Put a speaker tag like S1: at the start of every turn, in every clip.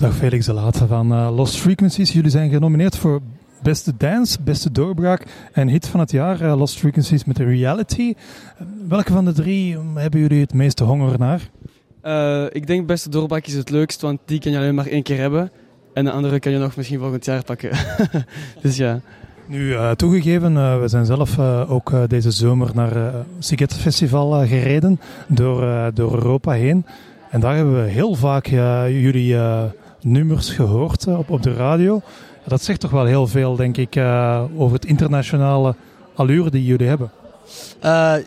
S1: Dag Felix de Late van uh, Lost Frequencies. Jullie zijn genomineerd voor beste dance, beste doorbraak en hit van het jaar. Uh, Lost Frequencies met de Reality. welke van de drie hebben jullie het meeste honger naar?
S2: Uh, ik denk beste doorbraak is het leukst, want die kan je alleen maar één keer hebben. En de andere kan je nog misschien volgend jaar pakken. dus ja.
S1: Nu, uh, toegegeven, uh, we zijn zelf uh, ook deze zomer naar het Siget Festival gereden, door, door Europa heen. En daar hebben we heel vaak jullie nummers gehoord op, op de radio. Dat zegt toch wel heel veel, denk ik, over het internationale allure die jullie hebben.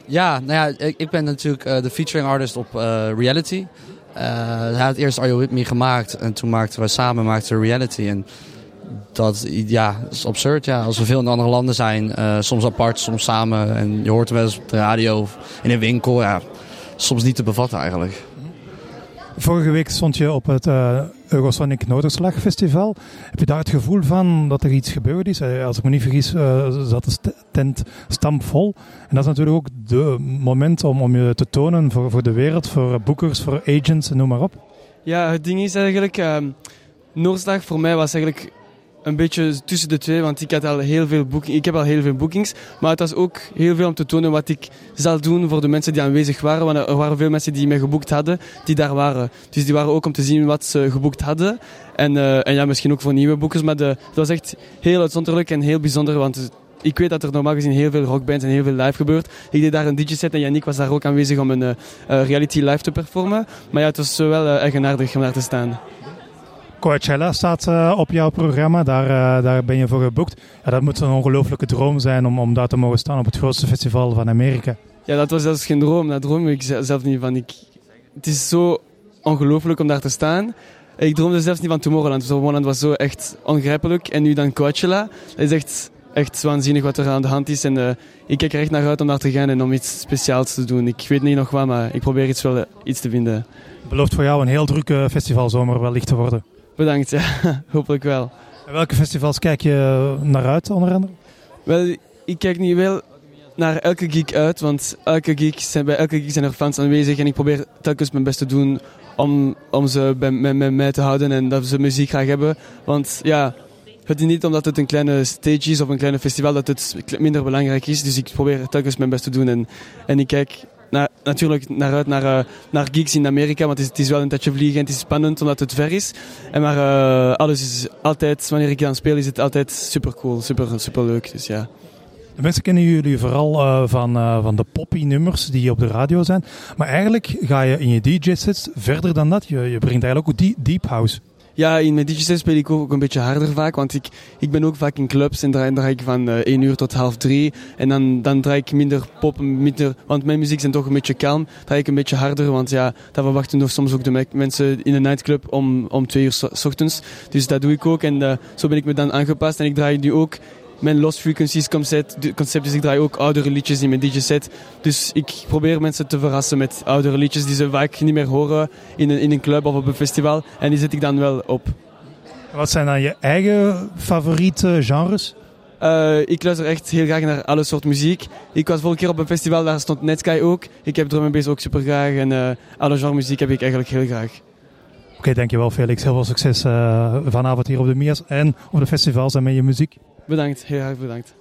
S3: ja, nou ja, ik, ik ben natuurlijk de featuring artist op Reality. hij had eerst Are You With Me gemaakt en toen maakten we samen maakten we Reality. En dat ja, is absurd. Ja. Als we veel in andere landen zijn, soms apart, soms samen. En je hoort er wel eens op de radio of in een winkel. Ja, soms niet te bevatten eigenlijk.
S1: Vorige week stond je op het Eurosonic Noorderslag Festival. Heb je daar het gevoel van dat er iets gebeurd is? Uh, als ik me niet vergis, uh, zat de tent stampvol. En dat is natuurlijk ook de moment om, om je te tonen voor, voor de wereld, voor boekers, voor agents en noem maar op.
S2: Ja, het ding is eigenlijk... Ehm, Noorderslag voor mij was eigenlijk een beetje tussen de twee, want ik, had al heel veel boekings, ik heb al heel veel boekings. Maar het was ook heel veel om te tonen wat ik zal doen voor de mensen die aanwezig waren. Want er waren veel mensen die mij geboekt hadden, die daar waren. Dus die waren ook om te zien wat ze geboekt hadden. En, uh, en ja, misschien ook voor nieuwe boekers. Maar de, het was echt heel uitzonderlijk en heel bijzonder, want ik weet dat er normaal gezien heel veel rockbands en heel veel live gebeurt. Ik deed daar een DJ-set en Yannick was daar ook aanwezig om een uh, reality live te performen. Maar ja, het was wel uh, eigenaardig om daar te staan.
S1: Coachella staat uh, op jouw programma, daar, uh, daar ben je voor geboekt. Ja, dat moet een ongelofelijke droom zijn om, om daar te mogen staan op het grootste festival van Amerika.
S2: Ja, dat was zelfs geen droom, dat droom ik zelf niet van. Ik, het is zo ongelooflijk om daar te staan. Ik droomde zelfs niet van Tomorrowland. Tomorrowland was zo echt ongrijpelijk. En nu dan Coachella, dat is echt, echt waanzinnig wat er aan de hand is. En uh, ik kijk er echt naar uit om daar te gaan en om iets speciaals te doen. Ik weet niet nog wat, maar ik probeer iets, wel, iets te vinden.
S1: Belooft voor jou een heel drukke festivalzomer wellicht te worden.
S2: Bedankt, ja. hopelijk wel.
S1: En welke festivals kijk je naar uit, onder andere?
S2: Wel, ik kijk nu wel naar elke geek uit, want elke geek zijn, bij elke geek zijn er fans aanwezig en ik probeer telkens mijn best te doen om, om ze bij, met, met mij te houden en dat ze muziek graag hebben. Want ja, het is niet omdat het een kleine stage is of een kleine festival dat het minder belangrijk is. Dus ik probeer telkens mijn best te doen en, en ik kijk na, natuurlijk naar uit naar, uh, naar gigs in Amerika, want het is, het is, wel een tijdje vliegen en het is spannend omdat het ver is. En maar uh, alles is altijd, wanneer ik dan speel, is het altijd super cool, super, super leuk. Dus ja.
S1: De mensen kennen jullie vooral uh, van, van de poppy nummers die op de radio zijn. Maar eigenlijk ga je in je DJ-sets verder dan dat. Je, je brengt eigenlijk ook deep house.
S2: Ja, in mijn DJ speel ik ook een beetje harder vaak, want ik, ik ben ook vaak in clubs en draai, draai ik van uh, 1 uur tot half 3. En dan, dan draai ik minder pop, minder, want mijn muziek zijn toch een beetje kalm. Draai ik een beetje harder, want ja, dat verwachten nog soms ook de mensen in een nightclub om, om 2 uur s ochtends. Dus dat doe ik ook en uh, zo ben ik me dan aangepast. En ik draai nu ook mijn Lost Frequencies concept, concept. Dus ik draai ook oudere liedjes in mijn DJ-set. Dus ik probeer mensen te verrassen met oudere liedjes die ze vaak niet meer horen in een, in een club of op een festival. En die zet ik dan wel op.
S1: Wat zijn dan je eigen favoriete genres?
S2: Uh, ik luister echt heel graag naar alle soorten muziek. Ik was vorige keer op een festival, daar stond Netsky ook. Ik heb drum bass ook super graag en uh, alle genre muziek heb ik eigenlijk heel graag.
S1: Oké, okay, dankjewel Felix. Heel veel succes uh, vanavond hier op de Mias en op de festivals en met je muziek.
S2: Bedankt, heel erg bedankt.